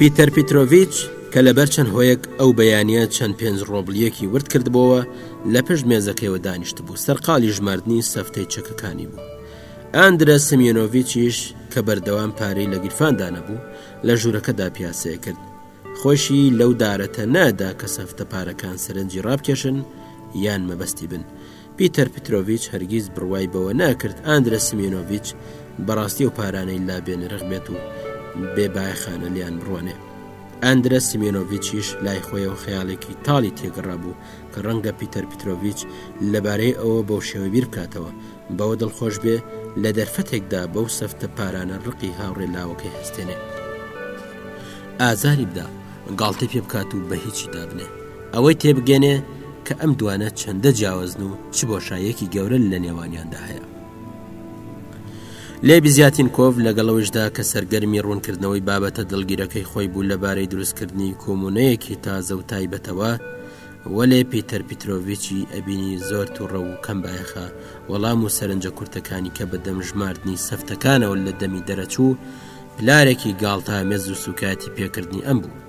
پیتەر پیتۆڤچ کە لەبەر چەند هۆیەک ئەو بەیانە چەند پێنج ڕۆبلیەکی ورد کردبووە لە پشت مێزەکەیەوە دانیشت بوو سەرقالی ژماردننی سەفتەی چەکەکانی بوو ئەندرە سمیۆنۆڤچیش کە بەردەوام پارەی لە گیرفاندا نەبوو لە ژوورەکەدا پیاسەیە کرد خۆشی لەو دارەتە نادا کە سەفتە پارەکان سەرنجی ڕابکێشن یان مەبەستی بن پیتەر پترۆڤچ هەرگیز بڕوای بەوە ناکرد ئاندرە سمێنۆڤچ بەڕاستی و پارانەی لا بێنرخ بێت و بێبایخانە لیان بڕوانێ ئەندرە سمێنۆڤچیش لای خۆی و خەیاڵێکی تاڵی تێگەڕابوو کە ڕەنگە پیتەر پترۆڤچ لەبارەی ئەوە بەو شێوە بیر بکاتەوە بەوە دڵخۆش بێ لە دەرفەتێکدا بەو سەفتە پارانە ڕقی هاوڕێ لاوەکەی هەستێنێ ئازاری بدا گاڵتەی پێ بکات و بە هیچی دابنێ ئەوەی تێبگەێنێ کە ئەم دوانە چەندە جیاوازن و چ بۆشایەکی گەورە لە نێوانیاندا هەیە لێ بزیاتین کۆڤ لەگەڵەوەشدا کە سەرگەرمی ڕوونکردنەوەی بابەتە دڵگیرەکەی خۆی بوو لەبارەی دروستکردنی کۆمونەیەکی تازە و تایبەتەوە وەلێ پیتەر پیترۆڤیچی ئەبینی زۆر توڕە و کەم بایەخە، وەڵام و سەرنجە کورتەکانی کە بە دەم ژماردنی سەفتەکانەوە لە دەمی دەرەچوو، پلارێکی گاڵتە مێز و سوکایەتی پێکردنی ئەم بوو.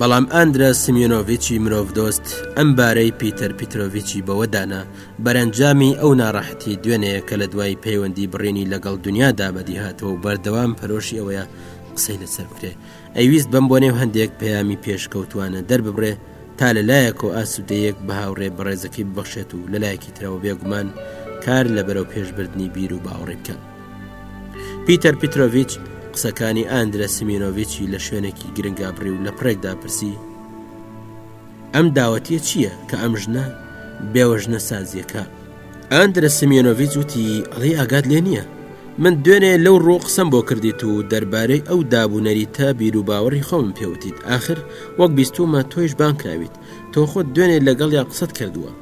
بەڵام ئاندرا سمیۆنۆڤیچی مرۆڤدۆست ئەم بارەی پیتەر پیترۆڤیچی بەوە دانا، بەرەنجامی ئەو ناڕەحەتی دوێنێیە کە لە دوای پەیوەندی بڕینی لەگەڵ دونیادا بەدی هاتووە و بەردەوام پەرۆشی ئەوەیە قسەی لەسەر بکرێ، ئەیویست بەم بۆنەی و هەندێک پەیامی پێشکەوتوانە دەرببڕێ تا لە لایەکەوە ئاسوودەیەک بە هاوڕێ بەڕێزەکەی ببەخشێت و لە لایەکی ترەوە بێگومان کار لە بەرەو پێشبردننی بیر و باوەڕی بکەن پیتەر پیتۆڤچ قسەکانی ئاندرە سمینۆڤچی لە شوێنێکی گرنگابڕی و لە پرێکدا پرسی ئەم داوەتیە چییە کە ئەم ژنە بێوەژنە سازیەکە ئاندرە سمیۆنۆڤیچ وتی، ئەڵێی ئاگات لێ نییە. من دوێنێ لەو ڕوو قسەم بۆ کردیت و دەربارەی ئەو داب و نەریتە بیر و باوەڕی خۆم پێوتیت ئاخر وەک بیستومە تۆیش بانکراویت تۆ خۆت دوێنێ لەگەڵ یا قسەت کردووە.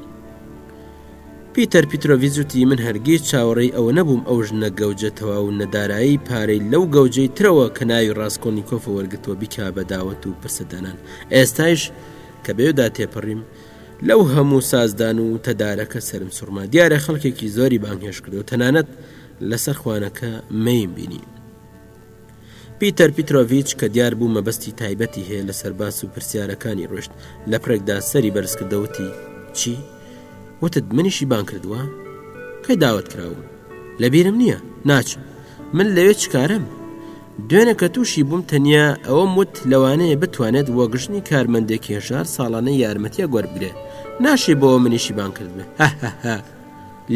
پیتەر پیتۆڤیچ وتی من هەرگیز چاوەڕێی ئەوە نەبووم ئەو ژنە گەوجە تەواو نەدارایی پارەی لەو گەوجەی ترەوە کە ناوی ڕاستکۆلنییکۆفە وەرگتووە بیکا بە داوەت و پرسەدانان ئێستایش کە بێودا تێپەڕیم لەو هەموو سازدان و تەدارەکە سەرم سوڕما دیارە خەڵکێکی زۆری بانگهێش کردو تەنانەت لەسەر خوانەکە مەیم بینی پیتەر پیتۆڤچ کە دیار بوو مەبەستی تایبەتی هەیە لەسەر باس و پرسیارەکانی ڕۆشت لە پرێکدا سەری بەرزکردەوتی چی وتت منیشی بان کردووە کەی داوت کراوم لەبیرم نییە ناچم من لەوێ چکارم دوێنێ کە تووشی بووم تەنیا ئەوەم وت لەوانەیە بتوانێت وەک ژنی کارمەندێک هێژار ساڵانە یارمەتیە گۆربگرێ ناشی بۆ منیشی بان کردبێ هەهەها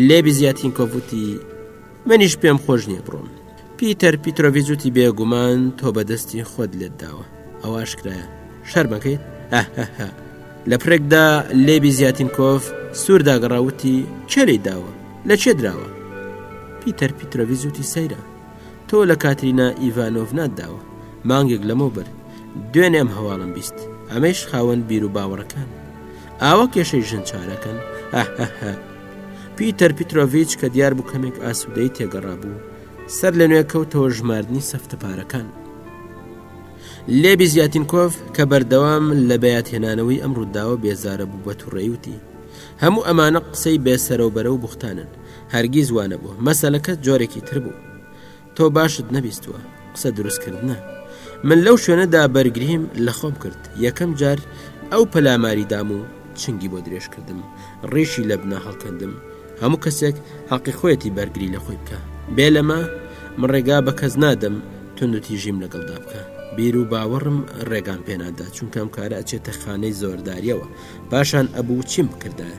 لێبی زیاتین کۆڤوتی منیش پێم خۆش نییە بڕۆم پیتەر پیتۆڤیزوتی بێگومان تۆ بەدەستی خۆت لێت داوە ئەو ئاشکرایە شەرمەکەی هەهەها لە پرێکدا لێبی زیاتین کۆف سوورداگەڕاوتی چێلی داوە لە چێ دراوە پیتەر پیتۆڤیزوتی سەیرە تۆ لە کاترینا ئیڤانۆڤنات داوە مانگێک لەمەو بەر دوێنێ ئەم هەواڵم بیست ئەمەیش خاوەن بیر و باوەڕەکان ئاوە کێشەی ژن چارەکەن ئەههە پیتەر پیتۆڤچ کە دیار بوو کەمێک ئاسوودەی تێگەڕا بوو سەر لە نوێ کەوتەوە ژماردنی سەفتە پارەکان لێبی زیاتینکۆف کە بەردەوام لە بەیات هێنانەوەی ئەم ڕووداوە بێزارە بوو بە توڕێوتی هەموو ئەمانە قسەی بێسەرەوبەرە و بوختانن هەرگیز وا نەبووە مەسەلەکە جۆرێکی تر بوو تۆ باشت نەبیستووە قسە دروستکردە من لەو شوێنەدا بەرگریم لە خۆم کرد یەکەم جار ئەو پەلاماری دام و چنگی بۆ درێژ کردم ڕیشی لە بنا هەڵکەندم هەموو کەسێک حەقی خۆیەتی بەرگری لە خۆی بکە بێ لەمە من ڕێگا بە کەس نادەم تونند و تیژیم لەگەڵدا بکە بیر و باوەڕم ڕێگام پێنادا چونکەم کارە ئەچێتە خانەی زۆرداریەوە پاشان ئەبوو چیم بکردایە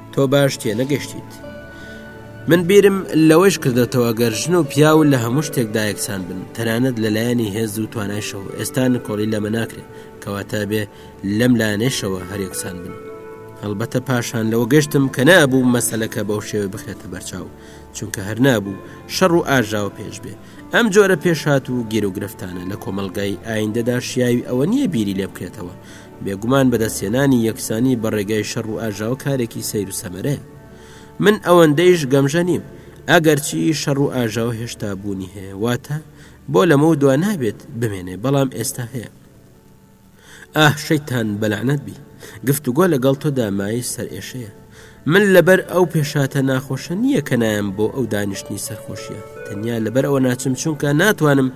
تۆ باش تێنەگەشتیت من بیرم لەوەش کردێتەوە گەر ژن و پیا و لە هەموو شتێک دایەکسان بن تەنانەت لەلایەنی هێز و توانایشەوە ئێستا نکۆڵی لەمە ناکرێت کەواتە بێ لەم لایەنێشەوە هەرێکسان بن هەڵبەتە پاشان لەوە گەشتم کە نابوو مەسلەکە بەو شێوە بخێتە بەرچاو چونکە هەر نابوو شەڕ و ئاژاوە پێش بێ ئەم جۆرە پێشات و گیرۆگرفتانە لە کۆمەلگای ئایندەدا شیاوی ئەوە نییە بیری لێ بکرێتەوە بێگومان بەدەستهێنانی یەکسانی بە ڕێگای شەڕ و ئاژاوە کارێکی سیر و سەمەرەیە من ئەوەندەیش گەمژە نیم ئەگەرچی شەڕ و ئاژاوە هێشتا بوونی هەیە واتە بۆ لەمە و دوا نابێت بمێنێ بەڵام ئێستا هەیە ئاه شەیتان بەلعنەت بی گفتوگۆ لەگەڵ تۆدا مای سەر ئێشەیە من لەبەر ئەو پێشاتە ناخۆشە نییە کە نایم بۆ ئەو دانیشتنی سەرخۆشیە تەنیا لەبەر ئەوە ناچم چونکە ناتوانم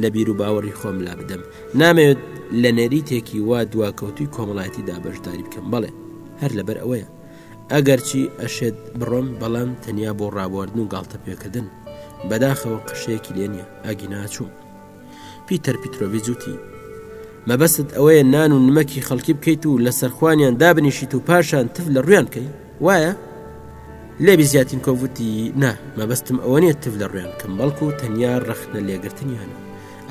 لە بیر و باوەڕی خۆم لا بدەم نامەوێت لە نەریتێکی وا دواکەوتوی کۆمەڵایەتی دابشداری بکەم بڵێ هەر لەبەر ئەوەیە ئەگەرچی ئەشێت بڕۆم بەڵام تەنیا بۆ ڕابواردن و گاڵتە پێکردن بەداخەوە قشەیەکی لێ نیە ئەگی ناچوو پیتەر پیترۆڤیچ وتی مەبەستت ئەوەیە نان و نمەکی خەڵکی بکەیت و لە سەرخوانیان دابنیشیت و پاشان تف لە ڕویان بکەی وایە لێبی زیاتین کۆڤوتی نا مەبەستم ئەوە نیە تف لە ڕویان کەم بەڵکو و تەنیا ڕەخنە لێگرتنیان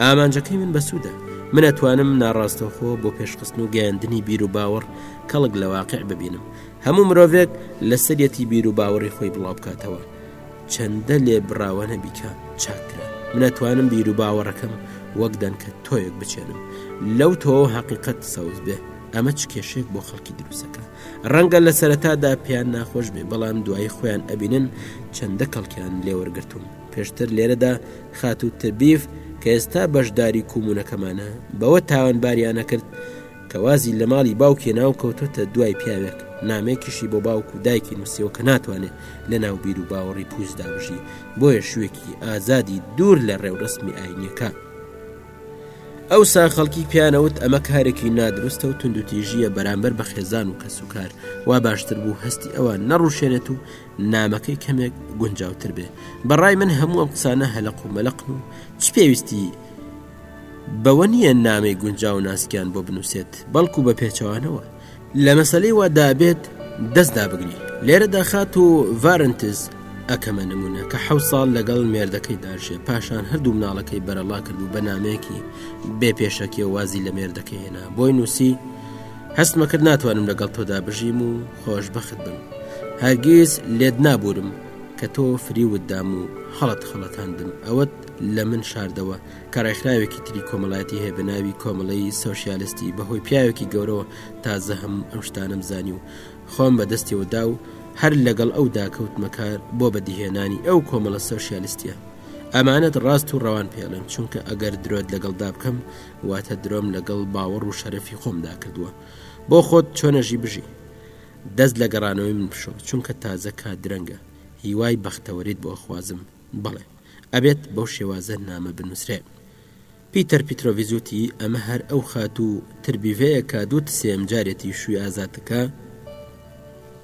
ئامانجەکەی من بەسوودە من ئەتوانم ناڕاستەوخۆ بۆ پێشخستن و گەیاندنی بیر و باوەڕ کەڵک لە واقع ببینم هەموو مرۆڤێک لەسەرەتی بیر و باوەڕی خۆی بڵاو بکاتەوە چەندە لێ بڕاوە نەبیکە چاکترە من ئەتوانم بیر و باوەڕەکەم وەک دەنکە تۆیەک بچێنم لەو تۆ حقیقت سەوز بێ ئەمە چ کێشێک بۆ خەڵکی دروستەکە ڕەنگە لە سەرەتادا پێیان ناخۆش بێ بەڵام دوایی خۆیان ئەبینن چەندە کەڵکیان لێوەرگتوون پێشتر لێرەدا خاتوو تبیف کە ئێستا بەشداری کومونەکەمانە بەوە تاوانباریانە کرد کە وازی لە ماڵی باوکی هێنا و کەوتوتە دوای پیاوێک، نامەیەکیشی بۆ باوک و دایکی نووسیوە کە ناتوانێ لە ناو بیر و باوەڕی پووچدا بژی، بۆیە شووێکی ئازادی دوور لە ڕێوڕەسمی ئایینییەکان. ئەوسا خەڵکی پێیان ئەوت ئەمە کارێکی نادروستە و توندوتیژییە بەرامبەر بە خێزان و کەسوکار، وا باشتر بوو هەستی ئەوان نەڕووشێنێت و نامەکەی کەمێک گونجاوتر بێ. بە ڕای من هەموو ئەم قسانە هەلەق و مەلەقن و چ پێویستی بەوە نییە نامەی گونجاو ناسکیان بۆ بنووسێت بەڵکو بە پێچەوانەوە لە مەسلەی وادابێت دەستدا بگری لێرە داخات و ڤارنتز ئەکەمە نمونە کە حە ساڵ لەگەڵ مێردەکەی داژێ پاشان هەردوو مناڵەکەی بەرەڵا کرد و بەنامەیەکی بێ پێشەکی و وازی لە مێردەکە هێنا بۆی نووسی هەستمە کرد ناتوانم لەگەڵ تۆدا بژیم و خۆش بەخت بم هەرگیز لێت نابورم کە تۆ فریوت دام و هەڵت خەڵەتاندم ئەوەت لە من شاردەوە کە ڕێکخراوێکی تری کۆمەڵایەتی هەیە بە ناوی کۆمەڵەی سوسیالستی بەهۆی پیاوێکی گەورەوە تازە هەم ئەم شتانم زانی و خۆم بە دەستیەوە دا و هەر لەگەڵ ئەو داکەوتمەکار بۆ بەدیهێنانی ئەو کۆمەڵە سوسیالستە ئەمانەت ڕاست و ڕەوان پێڵێن چونکە ئەگەر درۆت لەگەڵدا بکەم واتە درۆم لەگەڵ باوەڕ و شەرەفی خۆمدا کردووە بۆ خۆت چۆنەژی بژی دەست لە گەڕانەوەی من بشۆ چونکە تازە کا درەنگە هیوای بەختەوەریت بۆ خوازم بڵێ ئەبێت بەو شێوازە نامە بنوسرێ. پیتەر پیترۆڤیچ وتی، ئەمە هەر ئەو خاتوو تربیڤەیە کە دووت سێیەم جارێتی شووی ئازادەکا؟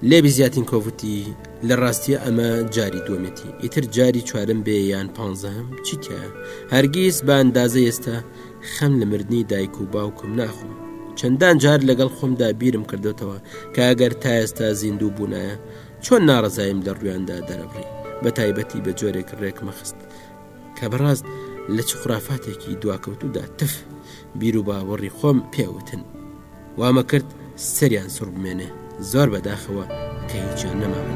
لێڤی زیاتینکۆڤ وتی، لە ڕاستیە ئەمە جاری دووەمێتی، ئیتر جاری چوارەم بێ یان پانزەهەم چی تیایە؟ هەرگیز بە ئەندازەی ئێستا خەم لە مردنی دایک و باوکم ناخۆم. چەندان جار لەگەڵ خۆمدا بیرم کردۆتەوە کە ئەگەر تا ئێستا زیندوو بوونایە، چۆن ناڕەزاییم لە ڕویاندا دەرەبڕی بە تایبەتی بە جۆرێک ڕێک مەخست کە بەڕاست لە چ خرافاتێکی دواکەوتودا تف بیر و باوەڕی خۆم پێوتن وامە کرد سەریان سڕ بمێنێ زۆر بەداخەوە کە هیچیان نەماوە.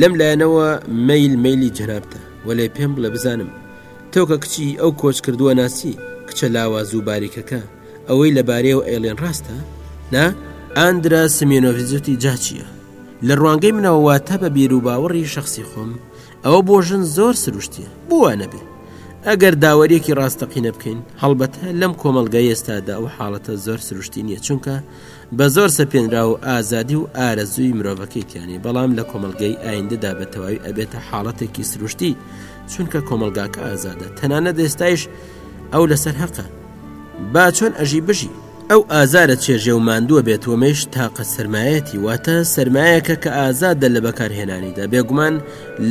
لەم لایەنەوە مەیل مەیلی جەنابتە وەلێ پێم بڵێ بزانم تۆکە کچی ئەو کۆچ کردووە ناسی کچە لاوازوو باریکەکە ئەوەی لەبارەیە و ئەیڵێن ڕاستە نا ئاندرا سمێنۆڤزیوتی جاچیە لە ڕوانگەی منەوە واتە بە بیر و باوەڕی شخصی خۆم ئەوە بۆ ژن زۆر سروشتیە بووە نەبێ ئەگەر داوەریەکی ڕاستەقینە بکەین هەڵبەتە لەم کۆمەلگای ئێستادا ئەو حاڵەتە زۆر سروشتی نییە چونکە بە زۆر سەپێنرا و ئازادی و ئارەزووی مرۆڤەکەی تیانی بەڵام لە کۆمەلگەی ئایندەدا بە تەواوی ئەبێتە حاڵەتێکی سروشتی چونکە کۆمەلگاکە ئازادە تەنانە دەستایش ئەو لەسەر هەقە با چۆن ئەژی بژی ئەو ئازارە چێژێ و ماندووە بێت ومەش تاقە سرمایەتی واتە سرمایەکە کە ئازادە لە بەکارهێنانیدا بێگومان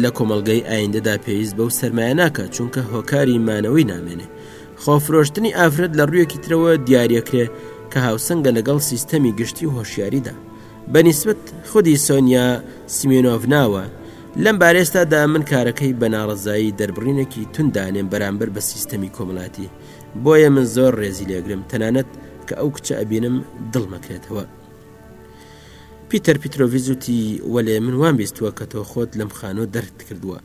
لە کۆمەلگەی ئایندەدا پێویست بەو سرمایە ناکە چونکە هۆکاری مانەوەی نامێنێ خۆفرۆشتنی ئافرەت لە ڕوویەکی ترەوە دیارەکرێ کە هاوسەنگە لەگەڵ سیستەمی گشتی و هۆشیاریدا بەنیسبت خودی سۆنیا سمێنۆڤناوە لەم بارێستادا من کارەکەی بە ناڕزایی دەربڕینێکی توندانێن بەرامبەر بە سیستەمی کۆمەڵاتی بۆیە من زۆر ڕێزی لێگرم تەنانەت کە ئەو کچە ئەبینم دڵمەکرێتەوە پیتەر پیتۆڤزوتی وەلێ من وام بیستووە کە تۆ خۆت لەم خانۆ دەرت کردووە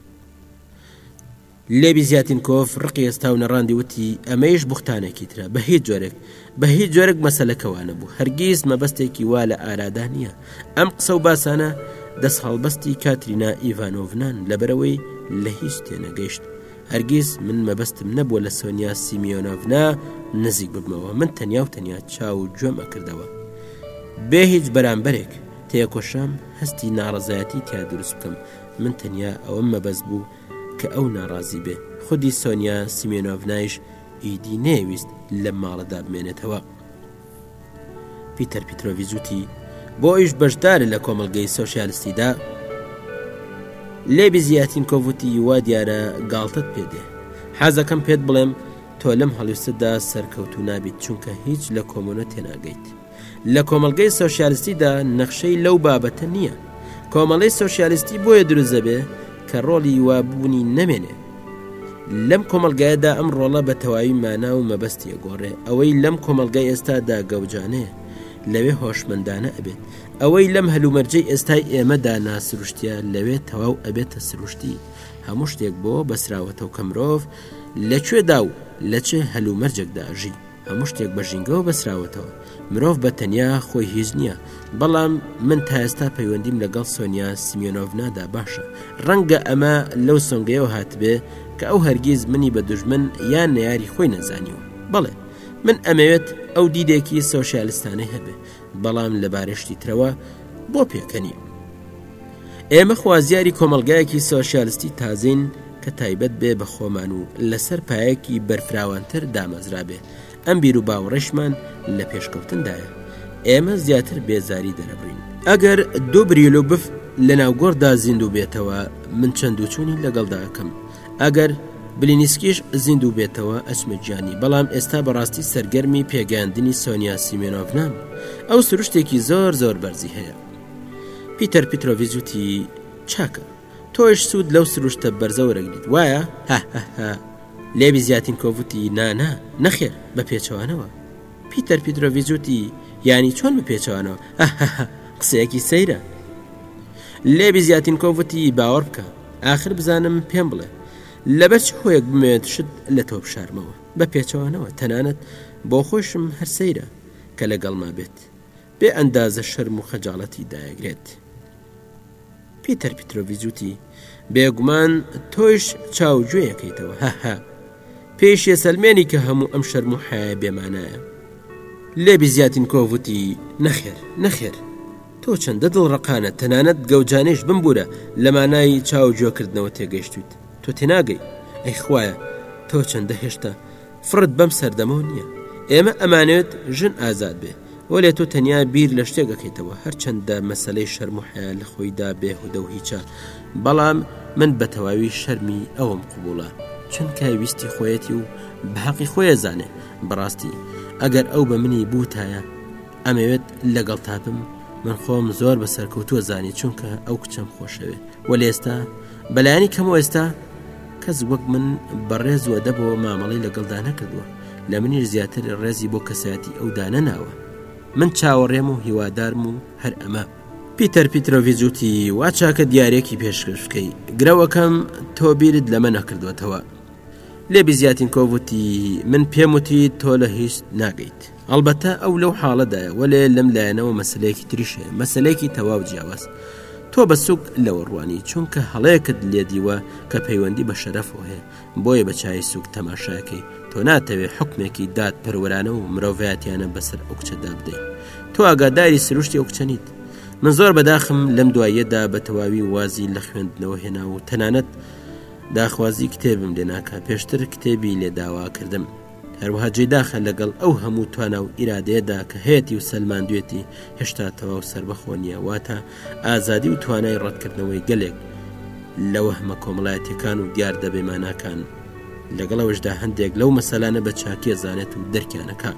لیبی زیاتینکۆف ڕقی هەستا و نەڕاندی وتی، ئەمەیش بوختانێکی ترە، بە هیچ جۆرێک، بە هیچ جۆرێک مەسەلەکە وا نەبوو، هەرگیز مەبەستێکی وا لە ئارادا نییە. ئەم قسە و باسانە دەستهەڵبەستی کاترینا ئیڤانۆڤنان، لەبەرئەوەی لە هیچ تێنەگەیشت. هەرگیز من مەبەستم نەبووە لە سۆنیا سیمیۆنۆڤنا نزیک ببمەوە، من تەنیا و تەنیا چاو و گوێم ئەکردەوە. بێ هیچ بەرامبەرێک، تێکۆشام هەستی ناڕەزایەتی تیا دروست بکەم، من تەنیا ئەوەم مەبەست بوو، کە ئەو ناڕازی بێ، خودی سۆنیا سیمێنۆڤنایش ئیدی نەیەویست لەم ماڵەدا بمێنێتەوە. پیتەر پیترۆڤیچ وتی، بۆ ئەویش بەشدارە لە کۆمەڵگەی سۆسیالستیدا؟ لێبی زیاتینکۆڤ وتی، وا دیارە گاڵتەت پێ دێ. حەزەکەم پێت بڵێم، تۆ لەم هەڵویستەدا سەرکەوتوو نابیت، چونکە هیچ لە کۆمۆنە تێناگەیت. لە کۆمەڵگەی سۆسیالستیدا نەخشەی لەو بابەتە نییە کۆمەڵی سۆسیالستی بۆیە دروست دەبێ کە ڕۆڵی وابوونی نەمێنێ لەم کۆمەلگایەدا ئەم ڕۆڵە بە تەواوی مانا و مەبەستیە گۆڕێ ئەوەی لەم کۆمەلگای ئێستادا گەوجانێ لەوێ هۆشمەندانە ئەبێت ئەوەی لەم هەلومەرجەی ئێستای ئێمەدا ناسروشتە لەوێ تەواو ئەبێتە سروشتی هەموو شتێک بۆ بەسراوەتەوە کە مرۆڤ لەکوێدا و لە چێ هەلومەرجێکدا ژی هەموو شتێک بە ژینگەوە بەسراوەتەوە مرۆڤ بە تەنیا خۆی هیچ نییە بەڵام من تا ئێستا پەیوەندیم لەگەڵ سۆنیا سمیۆنۆڤنادا باشە ڕەنگە ئەمە لەو سۆنگەیەوە هاتبێ کە ئەو هەرگیز منی بە دژمن یان نەیاری خۆی نەزانیوە بەڵێ من ئەمەوێت ئەو دیدێکی سۆسیالستانەی هەبێ بەڵام لە بارشتی ترەوە بۆ پێکەنی ئێمە خوازیاری کۆمەلگایەکی سۆسیالستی تازین کە تایبەت بێ بە خۆمان و لەسەر پایەکی بەرفراوانتر دامەزرابێ ئەم بیر و باوەڕشمان لە پێشکەوتندایە ئێمە زیاتر بێزاری دەرەبڕین ئەگەر دوو بریلو بف لە ناوگۆڕدا زیندوو بێتەوە من چەند و چۆنی لەگەڵداکەم ئەگەر بلینیسکیش زیندوو بێتەوە ئەچمە گیانی بەڵام ئێستا بەڕاستی سەرگەرمی پێگەاندنی سۆنیا سیمێنۆڤنام ئەو سروشتێکی زۆر زۆر بەرزی هەیە پیتەر پیتۆڤزوتی چاکە تۆش سوود لەو سروشتە بەرزە وەرەگریت وایە هەهەهە لێبی زیاتین کۆڤوتی نانا نەخێر بە پێچەوانەوە پیتەر پیترۆڤجوتی ینی چۆن بە پێچەوانەوە ئەهەهە قسەیەکی سەیرە لێبی زیاتین کۆڤوتی باوەڕ بکە آخر بزانم پێم بڵێ لەبەر چ هۆیەک بمێت شت لە تۆ بشارمەوە بە پێچەوانەوە تەنانەت بۆ خۆشم هەر سەیرە کە لەگەڵما بێت بێ ئەندازە شەرم و خەجاڵەتی دایەگرێت. پیتەر پیترۆڤیچ وتی بێگومان تۆیش چاو گوێیەکەیتەوە هەهە پێشێ سەلمێنی کە هەموو ئەم شەرم و حەیە بێمانایە لێ بزیاتین کۆڤوتی نەخێر نەخێر تۆ چەندە دڵ ڕقانە تەنانەت گەوجانێش بمبورە لە مانایی چاو جۆکردنەوە تێگەشتویت تۆ تێناگەی ئەی خوایە تۆ چەندە هێشتا فڕت بەم سەردەمەوە نیە ئێمە ئەمانەوێت ژن ئازاد بێ وەلێ تۆ تەنیا بیر لە شتێک ئەکەیتەوە هەرچەندە مەسەلەی شەرم و حەیا لە خۆیدا بێهودە و هیچە بەڵام من بە تەواوی شەرمی ئەوم قوبوڵە چونکە ویستی خۆیەتی و بەحەقی خۆیە زانێ بەڕاستی ئەگەر ئەو بە منی بوتایە ئەمەوێت لەگەڵ تاپم من خۆم زۆر بە سەرکەوتووە زانی چونکە ئەو کچەم خۆشەوێ وە لێستا بەلایانی کەمەوە ئێستا کەس وەک من بە ڕێز و ئەدەبەوە مامەڵەی لەگەڵدا نەکردووە، لە منیش زیاتر ڕێزی بۆ کەسایەتی ئەو دانەناوە. من چاوەڕێم و هیوادارم و هەر ئەمە. پیتەر پیترۆڤیچ وتی، وا چاکە دیارییەکی پێشکەش بکەی، گرەوەکەم تۆ بیرت لەمە نەکردووەتەوە. لێبیزیاتینکۆڤ وتی، من پێم وتیت تۆ لە هیچ ناگەیت. ئەڵبەتە ئەو لەو حاڵەدایە وەلێ لەم لایەنەوە مەسلەیەکی تریش هەیە مەسلەیەکی تەواو جیاواز تۆ بە سوک لەوە ڕوانی چونکە هەڵەیەکت لێ دیوە کە پەیوەندی بە شەرەفەوە هەیە بۆیە بە چای سوک تەماشاکەی تۆ ناتەوێ حکمێکی داد پەروەرانە و مرۆڤاتیانە بەسەر ئەو کچەدا بدەیت تۆ ئاگاداری سروشتی ئەو کچەنیت من زۆر بەداخم لەم دواییەدا بە تەواوی وازی لە خوێندنەوە هێنا و تەنانەت داخوازی کتێبم لێناکە پێشتر کتێبی لێداوا کردم هەروەها جێی داخە لەگەڵ ئەو هەموو توانا و ئیرادەیەدا کە هەیەی و سەلماندوێتی هێشتا تەواو سربەخۆ نییە واتە ئازادی و توانای ڕەتکردنەوەی گەلێک لە وەهمە کۆمەڵایەتەکان و دیار دەبێ ماناکان لەگەڵ ئەوشدا هەندێک لەو مەسەلانە بە چاکیە زانێت و دەرکیانەکە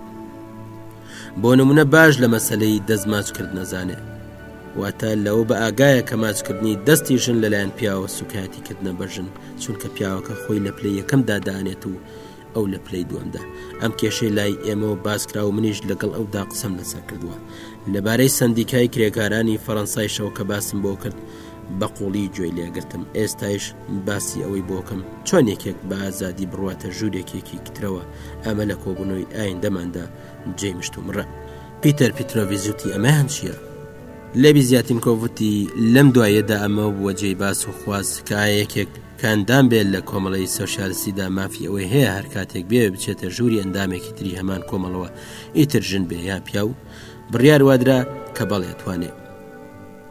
بۆ نمونە باش لە مەسلەی دەستماچکرد نەزانێت واتە لەوە بە ئاگایە کە ماچکردنی دەستی ژن لەلایەن پیاوە سوکایەتی کردنە بەژن چونکە پیاوەکە خۆی لە پلەی یەکەم دادانێت و ئەو لە پلەی دووەمدا ئەم کێشەی لای ئێمەوە باسکرا و منیش لەگەڵ ئەودا قسەم لەسەر کردووە لەبارەی سندیکای کرێکارانی فەەنسای شەو کە باسم بۆ کرد بە قوڵی گوێی لێگرتم ئێستایش باسی ئەوەی بۆکەم چۆن یەکێک بە ئازادی بڕاتە ژوورێکێکی کترەوە ئەمە لە کۆبوونەوەی ئایندەماندا جێ مشتومڕە پیتەر پیترۆڤزیوتی ئەمەیان چییە؟ لەبی زیاتین کۆڤوتی لەم دوایەدا ئەمە وەجێی باس و خواز کایەکێک کە ئەندام بێت لە کۆمەڵەی سۆشیالستیدا مافی ئەوەی هەیە هەر کاتێک بێ بچێتە ژووری ئەندامێکی تری هەمان کۆمەڵەوە ئیتر ژن بێ یا پیاو بڕیار وادرا کە بەڵێ توانێ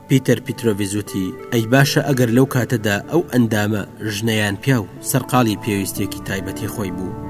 پیتەر پیتۆڤزوتی ئەی باشە ئەگەر لەو کاتەدا ئەو ئەندامە ژنەیان پیا و سەرقاڵی پێویستێکی تایبەتی خۆی بوو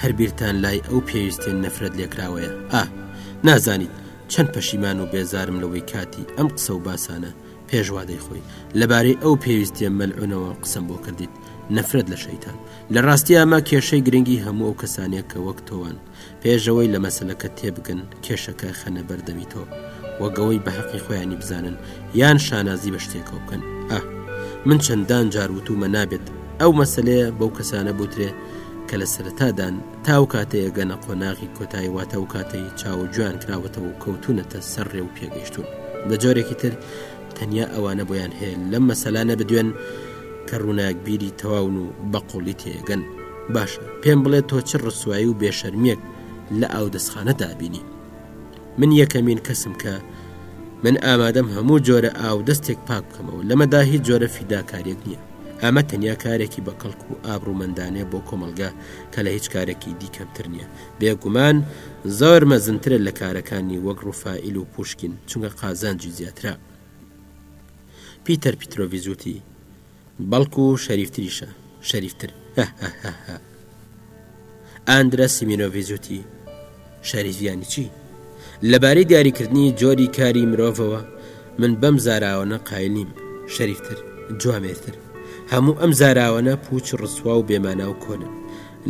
هەر بیرتان لای ئەو پێویستێن نەفرەت لێکراوەیە ئا نازانیت چەند پەشیمان و بێزارم لەوەی کاتی ئەم قسە و باسانە پێشوادەی خۆی لەبارەی ئەو پێویستێن مەلعونەوە قسەم بۆ کردیت نەفرەت لە شەیتان لە ڕاستی ئەمە کێشەی گرنگی هەموو ئەو کەسانێک کە وەک تۆوان پێشەوەی لە مەسلەکە تێبگەن کێشەکە خەنە بەردەمی تۆ وەگەوەی بە حەقی خۆیانی بزانن یان شانازی بە شتێکەوە بکەن ئە من چەندان جار وتومە نابێت ئەو مەسلەیە بەو کەسانە بوترێ کە لە سەرەتادان تا ئەو کاتەیە گەنە قۆناغی کۆتایی واتە و کاتەی چاوە جویان کراوەتەوە و کەوتونەتە سەر ڕێ و پێگەیشتون لە جۆرێکی تر تەنیا ئەوانە بۆیان هەیە لەم مەسەلانە بدوێن کە ڕووناک بیری تەواون و بەقوڵی تێگەن باشە پێم بڵێ تۆ چ ڕسوایی و بێشەرمیەک لە ئاو دەستخانە دابینی من یەکەمین کەسم کە من ئامادەم هەموو جۆرە ئاو دەستێک پاک بکەمەوە لەمەدا هیچ جۆرە فیداکاریەک نییە ئەمە تەنیا کارێکی بە کەڵک و ئابرومەندانەیە بۆ کۆمەلگا کە لە هیچ کارێکی دی کەمتر نییە بێگومان زۆر مەزنترە لە کارەکانی وەک ڕوفائیل و پوشکین چونگە قازانجی زیاترە پیتەر پیتۆڤزوتی بەڵکو شەریفتریشە شەریفتر هەهەهەهە. ئاندرا سیمینۆڤیچ وتی، شەریف یانی چی؟ لەبارەی دیاریکردنی جۆری کاری مرۆڤەوە، من بەم زاراوەنە قایل نیم، شەریفتر، جوامێرتر. هەموو ئەم زاراوەنە پووچ و ڕسوا و بێمانا و کۆنن.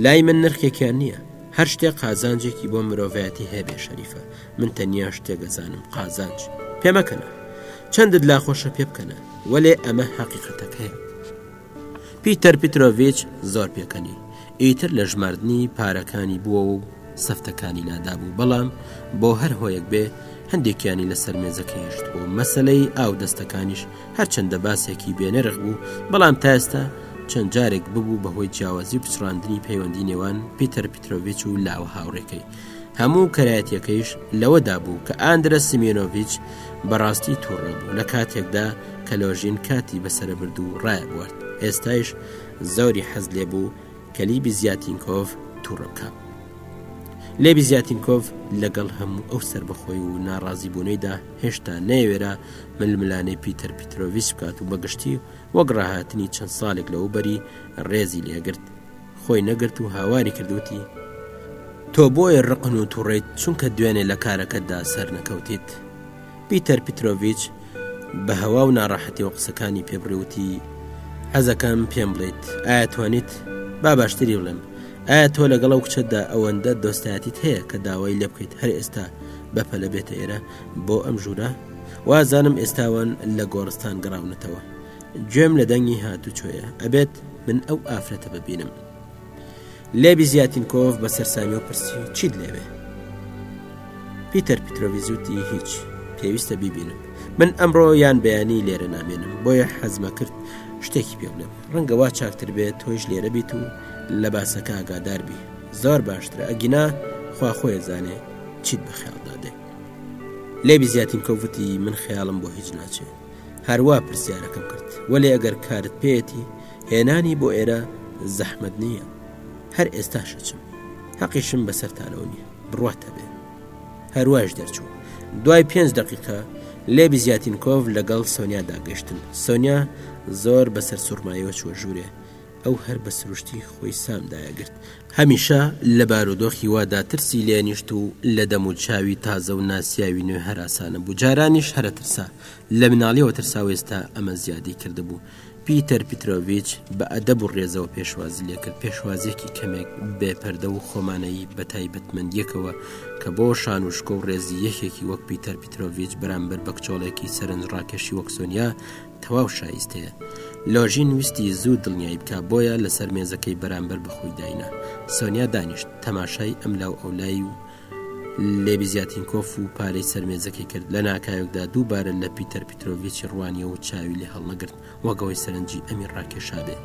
لای من نرخێکیان نییە. هەر شتێ قازانجێکی بۆ مرۆڤایەتی هەیە بێ شەریفە. من تەنیا شتێک ئەزانم قازانج. پێمەکەنە. چەندت لاخۆشە پێبکەنە. وەلێ ئەمە هەقیقەتەکەیە. پیتەر پیترۆڤیچ زۆر پێکەنی، ئیتر لە ژماردنی پارەکانی بووەوە و سەفتەکانی لادابوو، بەڵام بۆ هەر هۆیەک بێ هەندێکیانی لەسەر مێزەکە هێشتبوو، مەسەلەی ئاودەستەکانیش هەرچەندە باسێکی بێ نرخ بوو، بەڵام تا ئێستا چەند جارێک ببوو بەهۆی جیاوازی و پچڕاندنی پەیوەندی نێوان پیتەر پیترۆڤیچ و لاوە هاوڕێکەی، هەموو کەرایەتیەکەیش لەوەدا بوو کە ئاندرە سیمێنۆڤچ بەڕاستی تووڕە بوو لە کاتێکدا کە لۆژین کاتی بەسەربرد و ڕایبوارد ئێستایش زۆری حەز لێ بوو کەلیبی زیاتینکۆڤ تووڕە بکە لێبی زیاتینکۆڤ لەگەڵ هەموو ئەو سربەخۆی و ناڕازیبوونەیدا هێشتا نەیەوێرا ململانەی پیتەر پیترۆڤچ بکات و بەگشتی وەک ڕاهاتنی چەند ساڵێک لەو بەری ڕێزی لێگرت خۆی نەگرت و هاواری کردوتی تۆ بۆیە ڕقن و توڕیت چونکە دوێنێ لە کارەکەتدا سەر نەکەوتیت پیتەر پیتۆڤچ بە هەوا و ناڕەحەتی و قسەکانی پێبڕیوتی حەزەکەم پێم بڵیت ئایا توانیت با باشتری بڵێم ئایا تۆ لەگەڵ ئەو کچەتدا ئەوەندە دۆستایەتیت هەیە کە داوای لێ بکەیت هەر ئێستا بەپەلە بێتە ئێرە بۆ ئەم ژوورە وازانم ئێستاوان لە گۆڕستان گەڕاونەتەوە گوێم لە دەنگی هاتوچۆیە ئەبێت من ئەو ئافرەتە ببینم لێبی زیاتین کۆف بە سەرسامی و پرسی چیت لێوێ پیتەر پیتۆڤزوتی هیچ پێویستە بیبینم من ئەمڕۆ یان بەیانی لێرە نامێنم بۆیە حەزمە کرد شتێکی پێ بڵێم ڕەنگەوا چاکتر بێت تۆش لێرە بیت و لە باسەکە ئاگاداربی زۆر باشترە ئەگینا خوا خۆی زانێ چیت بەخیاڵدادێ لێبی زیاتین کۆڤەتی من خەیاڵم بۆ هیچ ناچێت هەروا پرسیارەکەم کرد، وەلێ ئەگەر کارت پێیەتی هێنانی بۆ ئێرە زەحمەت نییە، هەر ئێستاش ئەچم، هەقیشم بەسەرتانەوە نییە، بڕوات هەبێ. هەروایش دەرچوو. دوای پێنج دەقیقە لێبی زیاتینکۆڤ لەگەڵ سۆنیادا گەشتن، سۆنیا زۆر بەسەرسوڕمایەوە چووە ژوورێ، ئەو هەر بە سروشتی خۆی سام دایەگرت. هەمیشە لە بارودۆخی وادا ترسی لێنیشت و لە دەم و چاوی تازە و ناسیاوی نوێ هەراسان نەبوو. جارانیش هەرەترسا. لە مناڵییەوە ترسا و ئێستا ئەمە زیادی کردبوو. پیتەر پیترۆڤیچ بە ئەدەب و ڕێزەوە پێشوازی لێ کرد. پێشوازییەکی کەمێک بێ پەردە و خۆمانەیی بە تایبەتمەندییەکەوە کە بۆ شان و شکۆ و ڕێزی یەکێکی وەک پیتەر پیترۆڤیچ بەرامبەر بە کچۆڵێکی سەرنجڕاکێشی وەک سۆنیا تەواو شایستەیە. لۆژین ویستی زوو دڵنیای بکا بۆیە لەسەر مێزەکەی بەرامبەر بەخۆی داینا. سۆنیا دانیشت تەماشای ئەم لاو ئەو لای و لێبیزیاتینکۆف و پارەی سەر مێزەکەی کرد لە ناکاوێکدا دوو بارە لە پیتەر پیترۆڤیچی ڕوانیەوە چاوی لێ هەڵنەگرت وەک ئەوەی سەرنجی ئەمی ڕاکێشابێ.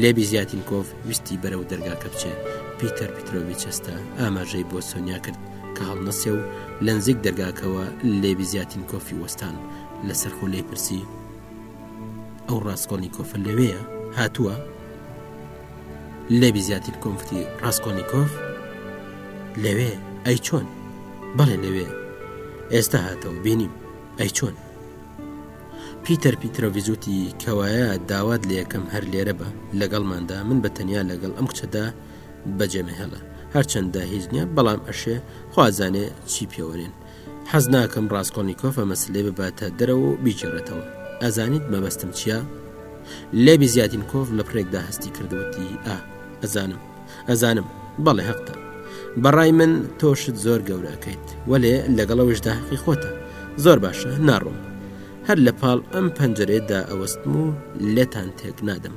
لێبیزیاتینکۆف ویستی بەرەو دەرگاکە بچێ پیتەر پیترۆڤیچ هەستا ئاماژەی بۆ سۆنیا کرد کە هەڵنەسێ و لەنزیک دەرگاکەوە لێبیزیاتینکۆفی وەستان. لەسەر خۆ لێ پرسی ئەو ڕاستکۆنی کۆفە لەوەیە هاتووە لەبی زیاتر کۆمفتی ڕاستکۆنی کۆف لەوێ ئەی چۆن بەڵێ لەوێ ئێستا هاتەوە بینیم ئەی چۆن پیتەر پیترۆڤزوتی کەوایە داوات لە یەکەم هەر لێرە بە لەگەڵماندا من بە تەنیا لەگەڵ ئەم کچەدا بەجێمەهێڵە هەرچەندە هیچ نیە بەڵام ئەشێ خوازانێ چی پێوەێن حەز ناکەم ڕاستکۆلنیکۆف ئەمە سلێ بباتە دەرەوە و بیگێڕێتەوە ئەزانیت مەبەستم چییە؟ لێبی زیاتینکۆف لە پرێکدا هەستی کردوەتی ئا ئەزانم ئەزانم بەڵێ هەقتە بەڕای من تۆشت زۆر گەورەکەیت وەلێ لەگەڵەوەشدا حەقی خۆتە زۆر باشە ناڕۆم هەر لە پاڵ ئەم پەنجەرێدا ئەوەستم و لێتان تێک نادەم